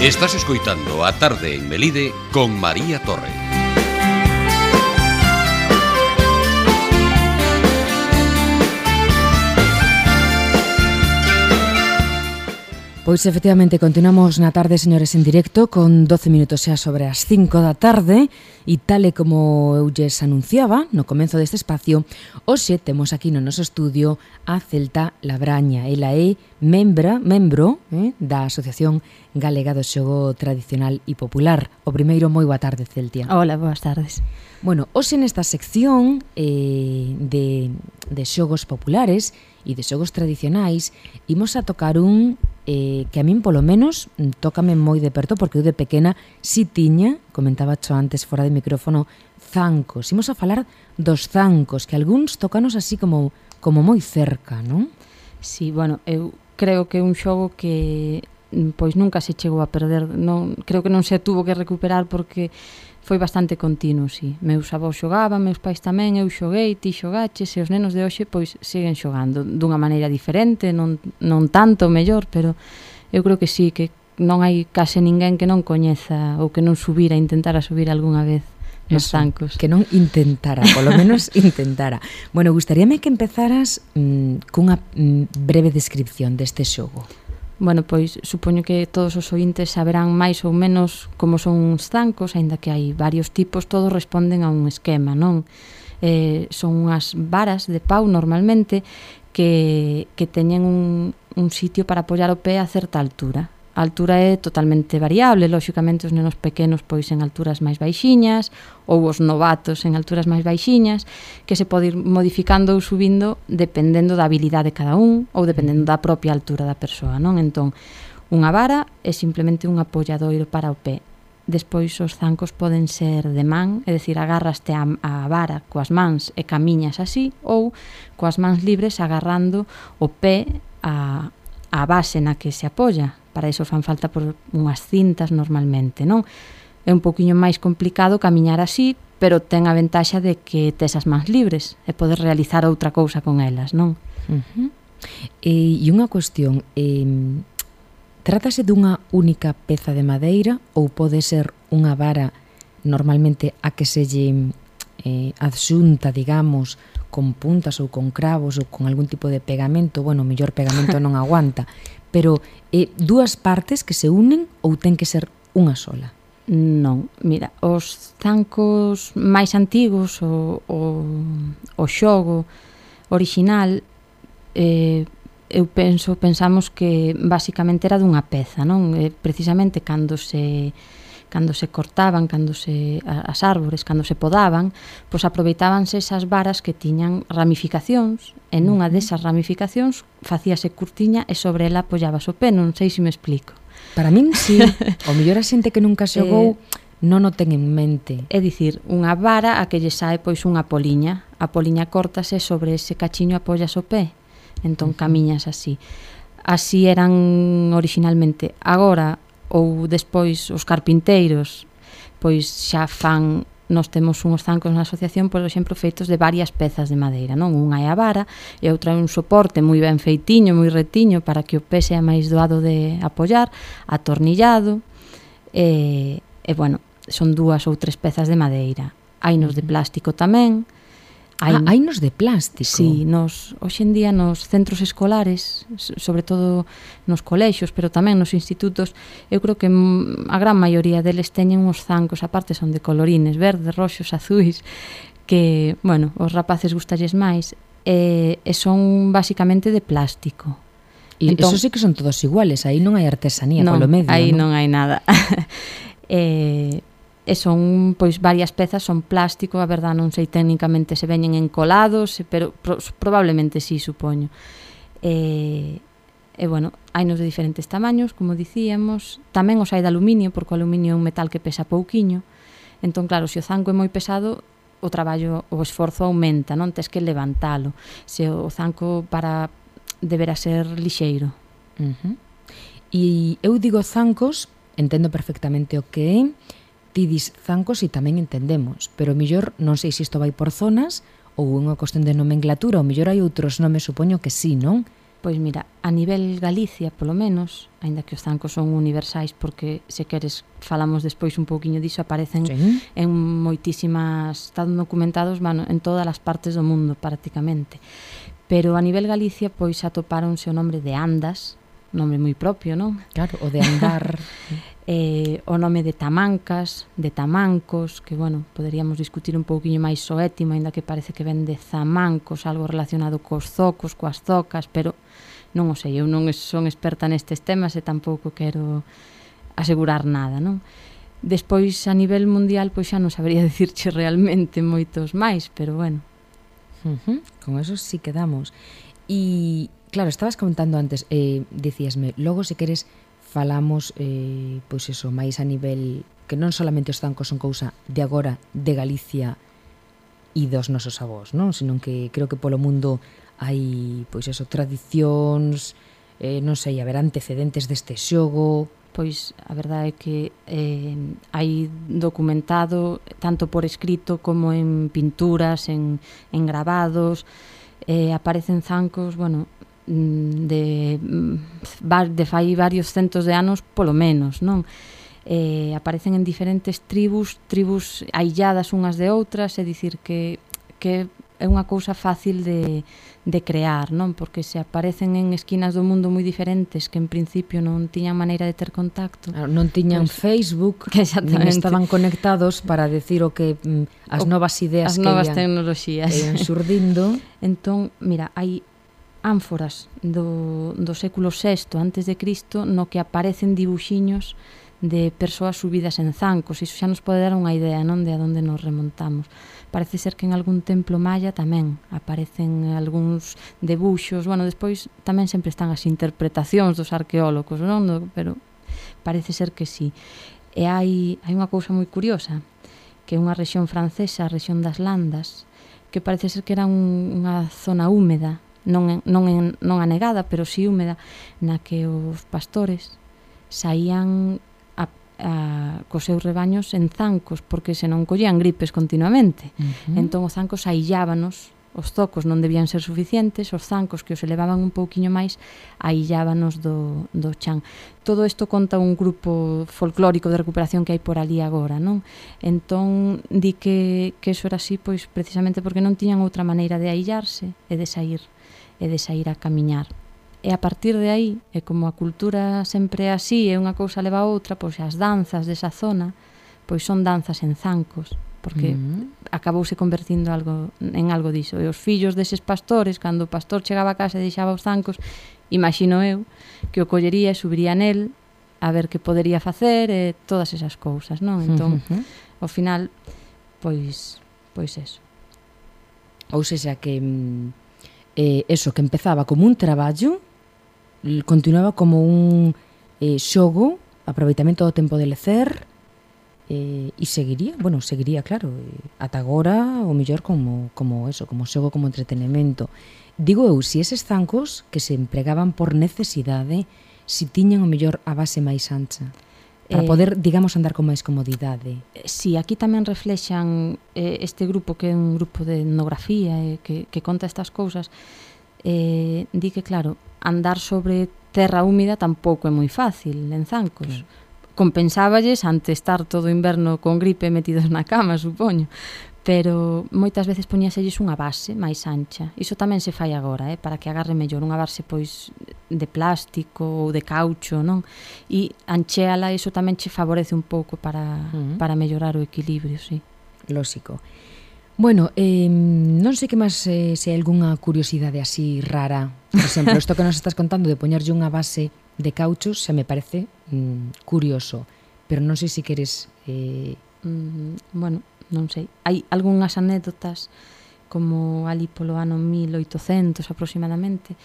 Estás escoitando a tarde en Melide con María Torre. Pois efectivamente continuamos na tarde, señores, en directo con 12 minutos xa sobre as 5 da tarde e tal e como eu lles anunciaba no comenzo deste espacio, hoxe temos aquí no noso estudio a Celta Labraña. Ela é membra, membro eh, da Asociación Galega do Xogo Tradicional e Popular. O primeiro, moi boa tarde, Celtia. Hola, boas tardes. Bueno, hoxe nesta sección eh, de, de xogos populares e de xogos tradicionais, imos a tocar un eh, que a min polo menos tócame moi de perto porque eu de pequena si tiña, comentaba cho antes fora de micrófono, zancos. Imos a falar dos zancos, que algúns tocanos así como como moi cerca, non? Si, sí, bueno, eu creo que é un xogo que pois nunca se chegou a perder, non creo que non se tuvo que recuperar porque foi bastante continuo, si. Meus avós xogaban, meus pais tamén, eu xoguei, ti xogaches, e os nenos de hoxe pois siguen xogando dunha maneira diferente, non, non tanto mellor, pero eu creo que sí, que non hai case ninguén que non coñeza ou que non subira, intentara subir algunha vez nos Eso. Que non intentara, polo menos intentara. Bueno, gustaríame que empezaras mm, cunha mm, breve descripción deste xogo. Bueno, pois supoño que todos os ointes saberán máis ou menos como son uns zancos, aínda que hai varios tipos, todos responden a un esquema, non? Eh, son unhas varas de pau normalmente que, que teñen un, un sitio para apoiar o pé a certa altura. A altura é totalmente variable, lóxicamente os nenos pequenos pois en alturas máis baixiñas ou os novatos en alturas máis baixiñas, que se pode ir modificando ou subindo dependendo da habilidade de cada un ou dependendo da propia altura da persoa, non? Entón, unha vara é simplemente un apoiadoiro para o pé. Despois os zancos poden ser de man, é dicir, agarraste a, a vara coas mans e camiñas así, ou coas mans libres agarrando o pé a, a base na que se apoia. Para iso fan falta por unhas cintas normalmente, non? É un poquinho máis complicado camiñar así, pero ten a ventaxa de que tes as mans libres e podes realizar outra cousa con elas, non? Uh -huh. E, e unha cuestión, eh, trátase dunha única peza de madeira ou pode ser unha vara normalmente a que se lle eh, adxunta, digamos, con puntas ou con cravos ou con algún tipo de pegamento, bueno, o mellor pegamento non aguanta, pero eh, dúas partes que se unen ou ten que ser unha sola? Non, mira, os zancos máis antigos, o, o, o xogo original, eh, eu penso, pensamos que basicamente era dunha peza, non? Eh, precisamente cando se cando se cortaban, cando se as árbores, cando se podaban, pois aproveitábanse esas varas que tiñan ramificacións e nunha desas ramificacións facíase curtiña e sobre ela apoiabas o pé, non sei se me explico. Para min si, sí. o mellor a xente que nunca eh, xogou eh, non o ten en mente. É dicir, unha vara a que lle sae pois unha poliña, a poliña cortase sobre ese cachiño apoias o pé, entón camiñas así así eran originalmente. Agora, ou despois os carpinteiros pois xa fan nós temos uns zancos na asociación, por exemplo, feitos de varias pezas de madeira, non? Unha é a vara e outra é un soporte moi ben feitiño, moi retiño para que o pé sea máis doado de apoiar, atornillado. E, e bueno, son dúas ou tres pezas de madeira. Hainos de plástico tamén, Hai, ah, hai nos de plástico. Sí, nos, hoxendía nos centros escolares, sobre todo nos colexios, pero tamén nos institutos, eu creo que a gran maioría deles teñen uns zancos, aparte son de colorines, verdes, roxos, azuis, que, bueno, os rapaces gustalles máis, e, e son basicamente de plástico. E entón, eso sí que son todos iguales, aí non hai artesanía non, polo medio. Aí non, non hai nada. eh, e son pois varias pezas son plástico, a verdad non sei técnicamente se veñen encolados, pero pro, probablemente si sí, supoño. E, e bueno, hai nos de diferentes tamaños, como dicíamos, tamén os hai de aluminio, porque o aluminio é un metal que pesa pouquiño. Entón, claro, se o zanco é moi pesado, o traballo, o esforzo aumenta, non tes que levantalo. Se o zanco para deberá ser lixeiro. Uh -huh. E eu digo zancos, entendo perfectamente o que é, ti dis zancos e tamén entendemos, pero mellor non sei se isto vai por zonas ou unha cuestión de nomenclatura, ou mellor hai outros nomes, supoño que sí, non? Pois mira, a nivel Galicia, polo menos, aínda que os zancos son universais, porque se queres falamos despois un pouquiño diso, aparecen sí. en moitísimas, están documentados bueno, en todas as partes do mundo prácticamente. Pero a nivel Galicia, pois atopáronse o nome de Andas, nome moi propio, non? Claro, o de andar. eh, o nome de tamancas, de tamancos, que, bueno, poderíamos discutir un pouquiño máis o étimo, ainda que parece que ven de zamancos, algo relacionado cos zocos, coas zocas, pero non o sei, eu non son experta nestes temas e tampouco quero asegurar nada, non? Despois, a nivel mundial, pois xa non sabría dicirche realmente moitos máis, pero bueno. Uh -huh. Con eso sí quedamos. E, claro, estabas comentando antes, eh, dicíasme, logo se queres falamos eh, pois eso, máis a nivel que non solamente os zancos son cousa de agora, de Galicia e dos nosos avós, non? Senón que creo que polo mundo hai pois eso, tradicións, eh, non sei, haber antecedentes deste xogo, pois a verdade é que eh, hai documentado tanto por escrito como en pinturas, en, en grabados, eh, aparecen zancos, bueno, Mm, de, mm, de fai varios centos de anos polo menos, non? Eh, aparecen en diferentes tribus, tribus ailladas unhas de outras, é dicir que, que é unha cousa fácil de, de crear, non? Porque se aparecen en esquinas do mundo moi diferentes que en principio non tiñan maneira de ter contacto. Claro, non tiñan pues, Facebook, que nin estaban conectados para decir o que mm, as o, novas ideas as que novas ian, tecnoloxías. Que ian surdindo. entón, mira, hai ánforas do, do século VI antes de Cristo no que aparecen dibuxiños de persoas subidas en zancos, iso xa nos pode dar unha idea non de a onde nos remontamos. Parece ser que en algún templo maya tamén aparecen algúns debuxos, bueno, despois tamén sempre están as interpretacións dos arqueólogos, non? Pero parece ser que sí. E hai, hai unha cousa moi curiosa, que unha rexión francesa, a rexión das Landas, que parece ser que era un, unha zona húmeda non, non, non anegada, pero si sí húmeda, na que os pastores saían a, a, cos seus rebaños en zancos, porque senón collían gripes continuamente. Uh -huh. Entón, os zancos aillábanos os zocos non debían ser suficientes, os zancos que os elevaban un pouquiño máis aillábanos do, do chan. Todo isto conta un grupo folclórico de recuperación que hai por ali agora, non? Entón, di que, que eso era así, pois precisamente porque non tiñan outra maneira de aillarse e de sair e de sair a camiñar. E a partir de aí, e como a cultura sempre é así e unha cousa leva a outra, pois as danzas desa zona, pois son danzas en zancos, porque mm -hmm. acabouse convertindo algo en algo diso. E os fillos deses pastores, cando o pastor chegaba a casa e deixaba os zancos, imagino eu, que o collería e subiría nel a ver que podería facer e todas esas cousas, non? Entón, uh -huh. ao final, pois, pois eso. Ou seja, que... Mm, eh, eso que empezaba como un traballo continuaba como un eh, xogo aproveitamento do tempo de lecer eh, e seguiría, bueno, seguiría, claro, ata agora o mellor como, como eso, como xogo, como entretenimento. Digo eu, si eses zancos que se empregaban por necesidade, si tiñan o mellor a base máis ancha. Para eh, poder, digamos, andar con máis comodidade. Eh, si, aquí tamén reflexan eh, este grupo que é un grupo de etnografía eh, que, que conta estas cousas, eh, di que, claro, andar sobre terra húmida tampouco é moi fácil en Zancos. Claro. Compensáballes ante estar todo o inverno con gripe metidos na cama, supoño pero moitas veces poñíaselles unha base máis ancha. Iso tamén se fai agora, eh, para que agarre mellor unha base pois de plástico ou de caucho, non? E anchéala, iso tamén che favorece un pouco para, uh -huh. para mellorar o equilibrio, sí. Lógico. Bueno, eh, non sei que máis eh, se hai algunha curiosidade así rara. Por exemplo, isto que nos estás contando de poñerlle unha base de caucho se me parece mm, curioso, pero non sei se queres... Eh... Mm, bueno, non sei, hai algunhas anécdotas como ali polo ano 1800 aproximadamente.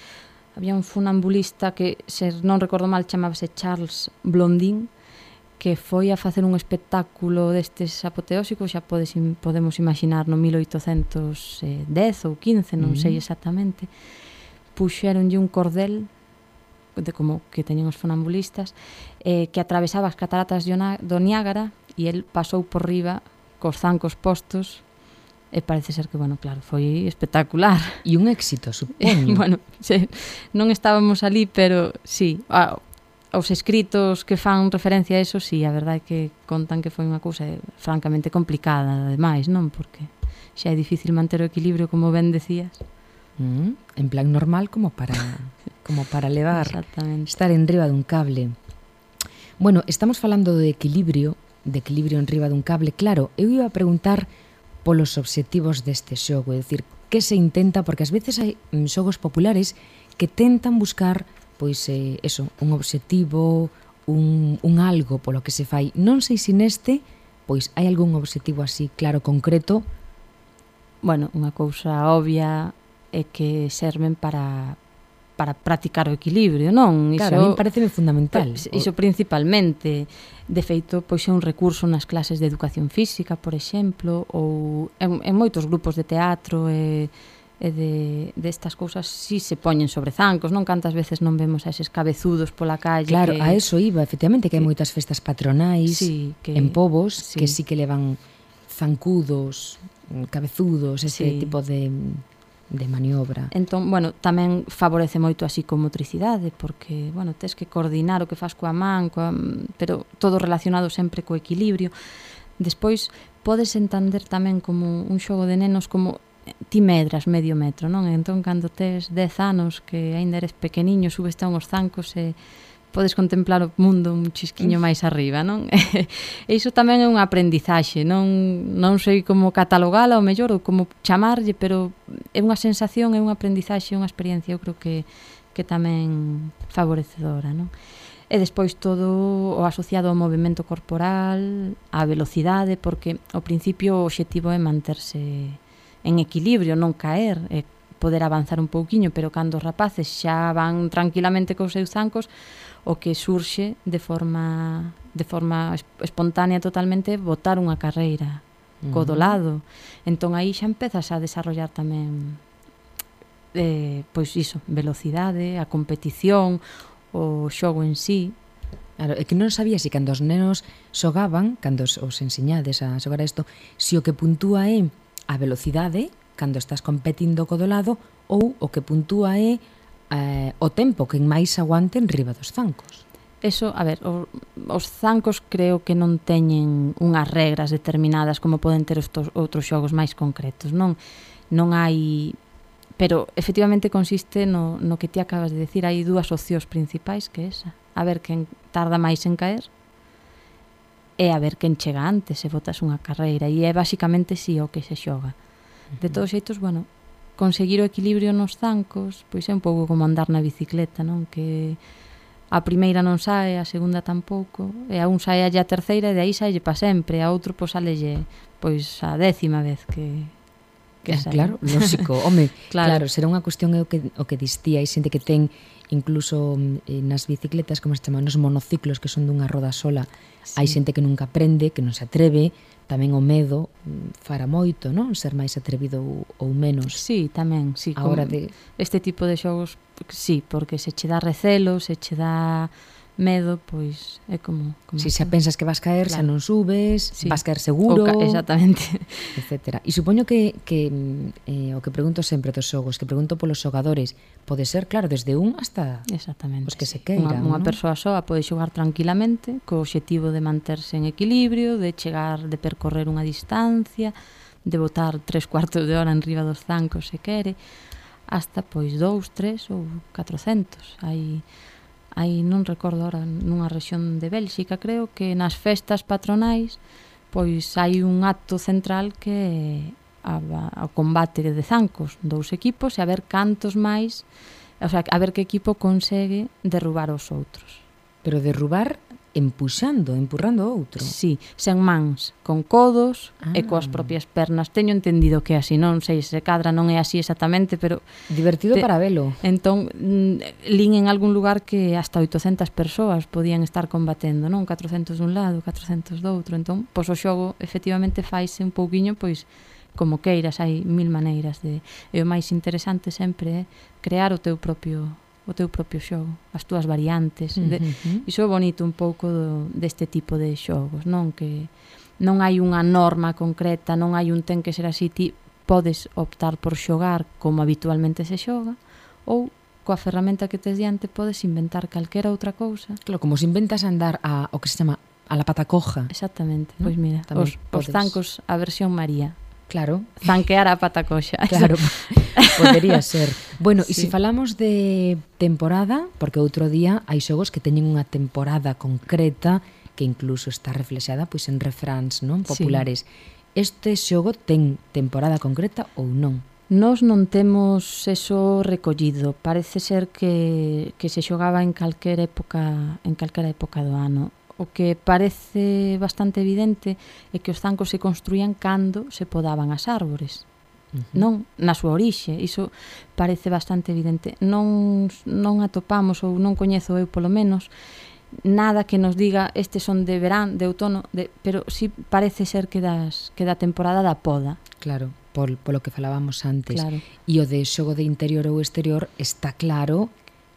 Había un funambulista que, se non recordo mal, chamábase Charles Blondin, que foi a facer un espectáculo destes apoteósicos, xa podes, podemos imaginar no 1810 ou 15, non mm. sei exactamente. Puxeronlle un cordel de como que teñen os funambulistas, eh, que atravesaba as cataratas do Niágara e el pasou por riba cos zancos postos, e parece ser que, bueno, claro, foi espectacular. E un éxito, supoño. bueno, se, non estábamos ali, pero sí, a, os escritos que fan referencia a eso, sí, a verdade é que contan que foi unha cousa eh, francamente complicada, ademais, non? Porque xa é difícil manter o equilibrio, como ben decías. Mm, en plan normal como para como para levar, estar en riba dun cable. Bueno, estamos falando de equilibrio de equilibrio en riba dun cable, claro, eu iba a preguntar polos obxectivos deste xogo, é dicir, que se intenta, porque ás veces hai mm, xogos populares que tentan buscar pois eh, eso, un obxectivo, un, un algo polo que se fai. Non sei se neste pois hai algún obxectivo así claro, concreto. Bueno, unha cousa obvia é que serven para para practicar o equilibrio, non? Iso, claro, a mí pareceme fundamental. Eh, iso principalmente, de feito, pois é un recurso nas clases de educación física, por exemplo, ou en, en moitos grupos de teatro e e de, destas cousas si se poñen sobre zancos, non cantas veces non vemos a eses cabezudos pola calle Claro, que, a eso iba, efectivamente, que, que hai moitas festas patronais sí, que, en povos sí. que sí que levan zancudos, cabezudos, ese sí. tipo de de maniobra. Entón, bueno, tamén favorece moito a psicomotricidade porque, bueno, tes que coordinar o que fas coa man, coa, pero todo relacionado sempre co equilibrio. Despois podes entender tamén como un xogo de nenos como eh, ti medras medio metro, non? Entón, cando tes 10 anos que aínda eres pequeniño, subes a uns zancos e podes contemplar o mundo un chisquiño máis arriba, non? e iso tamén é unha aprendizaxe, non, non sei como catalogala ou mellor ou como chamarlle, pero é unha sensación, é unha aprendizaxe, unha experiencia, eu creo que que tamén favorecedora, non? E despois todo o asociado ao movimento corporal, á velocidade, porque ao principio o obxectivo é manterse en equilibrio, non caer, e poder avanzar un pouquiño, pero cando os rapaces xa van tranquilamente cos seus zancos, o que surxe de forma de forma espontánea totalmente botar unha carreira co do lado. Entón aí xa empezas a desarrollar tamén eh, pois iso, velocidade, a competición, o xogo en sí. Claro, é que non sabía se cando os nenos xogaban, cando os, os enseñades a xogar isto, se o que puntúa é a velocidade, cando estás competindo co do lado ou o que puntúa é eh, o tempo que máis aguante en riba dos zancos. Eso, a ver, o, os zancos creo que non teñen unhas regras determinadas como poden ter estos outros xogos máis concretos, non? Non hai pero efectivamente consiste no, no que ti acabas de decir, hai dúas opcións principais que esa, a ver quen tarda máis en caer e a ver quen chega antes se botas unha carreira e é basicamente si sí, o que se xoga De todos xeitos, bueno, conseguir o equilibrio nos zancos, pois é un pouco como andar na bicicleta, non? Que a primeira non sae, a segunda tampouco, e a un sae a terceira e de aí sae para sempre, a outro pois salelle pois a décima vez que que saen. Claro, lógico, home, claro. claro, será unha cuestión é o que, o que distía, hai xente que ten incluso mm, eh, nas bicicletas, como se chaman, nos monociclos que son dunha roda sola, sí. hai xente que nunca aprende, que non se atreve, tamén o medo mm, fará moito, non? Ser máis atrevido ou, ou menos. Sí, tamén, sí. A hora de... Este tipo de xogos, sí, porque se che dá recelo, se che dá medo, pois é como... como si xa pensas que vas caer, claro. xa non subes, sí. vas caer seguro... Ca exactamente. Etcétera. E supoño que, que eh, o que pregunto sempre dos xogos, que pregunto polos xogadores, pode ser, claro, desde un hasta exactamente, os que sí. se queiran. Unha, unha ¿no? persoa soa pode xogar tranquilamente, co obxectivo de manterse en equilibrio, de chegar, de percorrer unha distancia, de botar tres cuartos de hora en riba dos zancos se quere, hasta pois dous, tres ou catrocentos. Hai aí non recordo ahora, nunha rexión de Bélxica, creo que nas festas patronais pois hai un acto central que a, a combate de zancos, dous equipos e a ver cantos máis, o sea, a ver que equipo consegue derrubar os outros. Pero derrubar empuxando, empurrando outro. Sí, sen mans, con codos ah. e coas propias pernas. Teño entendido que así, non sei se cadra, non é así exactamente, pero... Divertido te, para velo. Entón, mm, lín en algún lugar que hasta 800 persoas podían estar combatendo, non? 400 dun lado, 400 do outro. Entón, pois o xogo efectivamente faise un pouquiño, pois, como queiras, hai mil maneiras de... E o máis interesante sempre é crear o teu propio o teu propio xogo, as túas variantes. Uh -huh. iso é bonito un pouco do, deste tipo de xogos, non que non hai unha norma concreta, non hai un ten que ser así, ti podes optar por xogar como habitualmente se xoga ou coa ferramenta que tes diante podes inventar calquera outra cousa. Claro, como se inventas andar a o que se chama a la pata coja. Exactamente, ¿no? pois mira, os, podes. os zancos a versión María Claro. Zanquear a pata coxa. Claro, podería ser. Bueno, sí. e se falamos de temporada, porque outro día hai xogos que teñen unha temporada concreta que incluso está reflexada pois en refráns non populares. Sí. Este xogo ten temporada concreta ou non? Nos non temos eso recollido. Parece ser que, que se xogaba en calquera época en calquera época do ano o que parece bastante evidente é que os zancos se construían cando se podaban as árbores. Non na súa orixe, iso parece bastante evidente. Non non atopamos ou non coñezo eu polo menos nada que nos diga estes son de verán, de outono, de, pero si sí parece ser que das que da temporada da poda. Claro, pol, polo que falábamos antes. Claro. E o de xogo de interior ou exterior está claro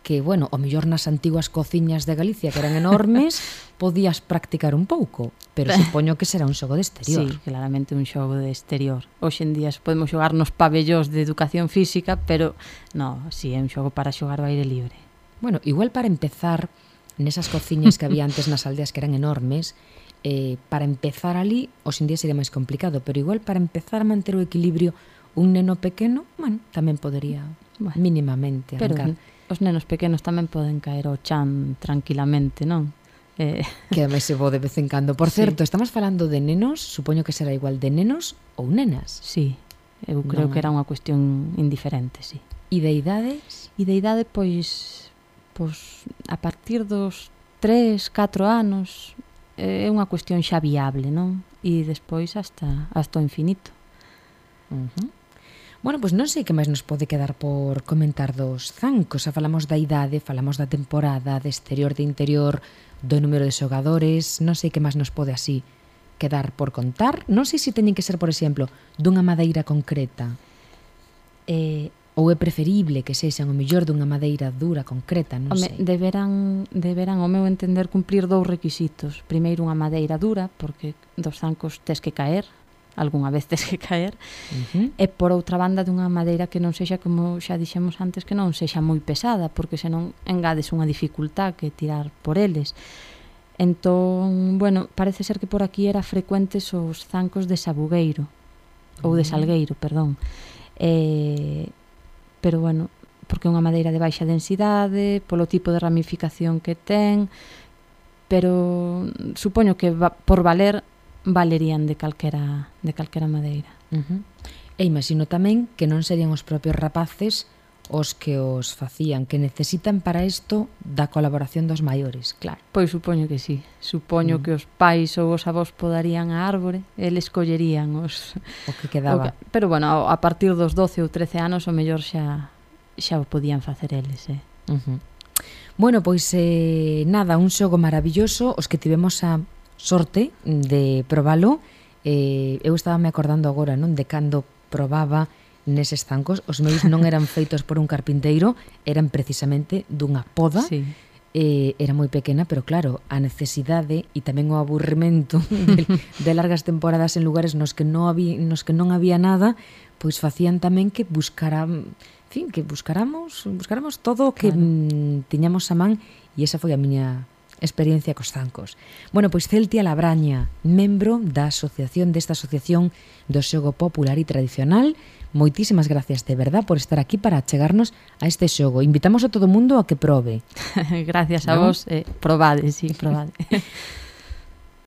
que, bueno, o mellor nas antiguas cociñas de Galicia que eran enormes, podías practicar un pouco, pero supoño que será un xogo de exterior. Sí, claramente un xogo de exterior. Hoxe en día podemos xogar nos pabellós de educación física, pero no, si sí, é un xogo para xogar ao aire libre. Bueno, igual para empezar nesas cociñas que había antes nas aldeas que eran enormes, eh, para empezar ali, hoxe en día sería máis complicado, pero igual para empezar a manter o equilibrio un neno pequeno, bueno, tamén podería bueno, mínimamente arrancar os nenos pequenos tamén poden caer ao chan tranquilamente, non? Eh... Que ademais se vou de vez en cando. Por certo, estamos falando de nenos, supoño que será igual de nenos ou nenas. Sí, eu creo non. que era unha cuestión indiferente, sí. E de idades? E de idade, pois, pois a partir dos 3, 4 anos eh, é unha cuestión xa viable, non? E despois hasta, hasta o infinito. Uh -huh. Bueno, pois non sei que máis nos pode quedar por comentar dos zancos. Xa falamos da idade, falamos da temporada, de exterior, de interior, do número de xogadores, non sei que máis nos pode así quedar por contar. Non sei se teñen que ser, por exemplo, dunha madeira concreta. Eh, ou é preferible que sexan o mellor dunha madeira dura, concreta, non Home, sei. Deberán, deberán, ao meu entender, cumplir dous requisitos. Primeiro, unha madeira dura, porque dos zancos tes que caer, algunha vez tes que caer, uh -huh. e por outra banda dunha madeira que non sexa, como xa dixemos antes, que non sexa moi pesada, porque senón engades unha dificultad que tirar por eles. Entón, bueno, parece ser que por aquí era frecuentes os zancos de Sabugueiro, ou de mm. Salgueiro, perdón. Eh, pero bueno, porque é unha madeira de baixa densidade, polo tipo de ramificación que ten, pero supoño que va, por valer valerían de calquera, de calquera madeira. Uh -huh. E imagino tamén que non serían os propios rapaces os que os facían, que necesitan para isto da colaboración dos maiores, claro. Pois supoño que sí. Supoño mm. que os pais ou os avós podarían a árbore, eles collerían os... O que quedaba. O que... Pero, bueno, a partir dos 12 ou 13 anos, o mellor xa xa o podían facer eles, eh? Uh -huh. Bueno, pois eh, nada, un xogo maravilloso, os que tivemos a sorte de probalo. Eh, eu estaba me acordando agora, non, de cando probaba neses zancos, os meus non eran feitos por un carpinteiro, eran precisamente dunha poda. Sí. Eh, era moi pequena, pero claro, a necesidade e tamén o aburrimento de, de largas temporadas en lugares nos que non había, nos que non había nada, pois facían tamén que buscaran en fin, que buscáramos, buscáramos todo o que claro. Mm, tiñamos a man e esa foi a miña experiencia cos zancos. Bueno, pois Celtia Labraña, membro da asociación desta asociación do xogo popular e tradicional, moitísimas gracias de verdad por estar aquí para chegarnos a este xogo. Invitamos a todo mundo a que probe. gracias a ¿No? vos, eh, probade, sí, probade.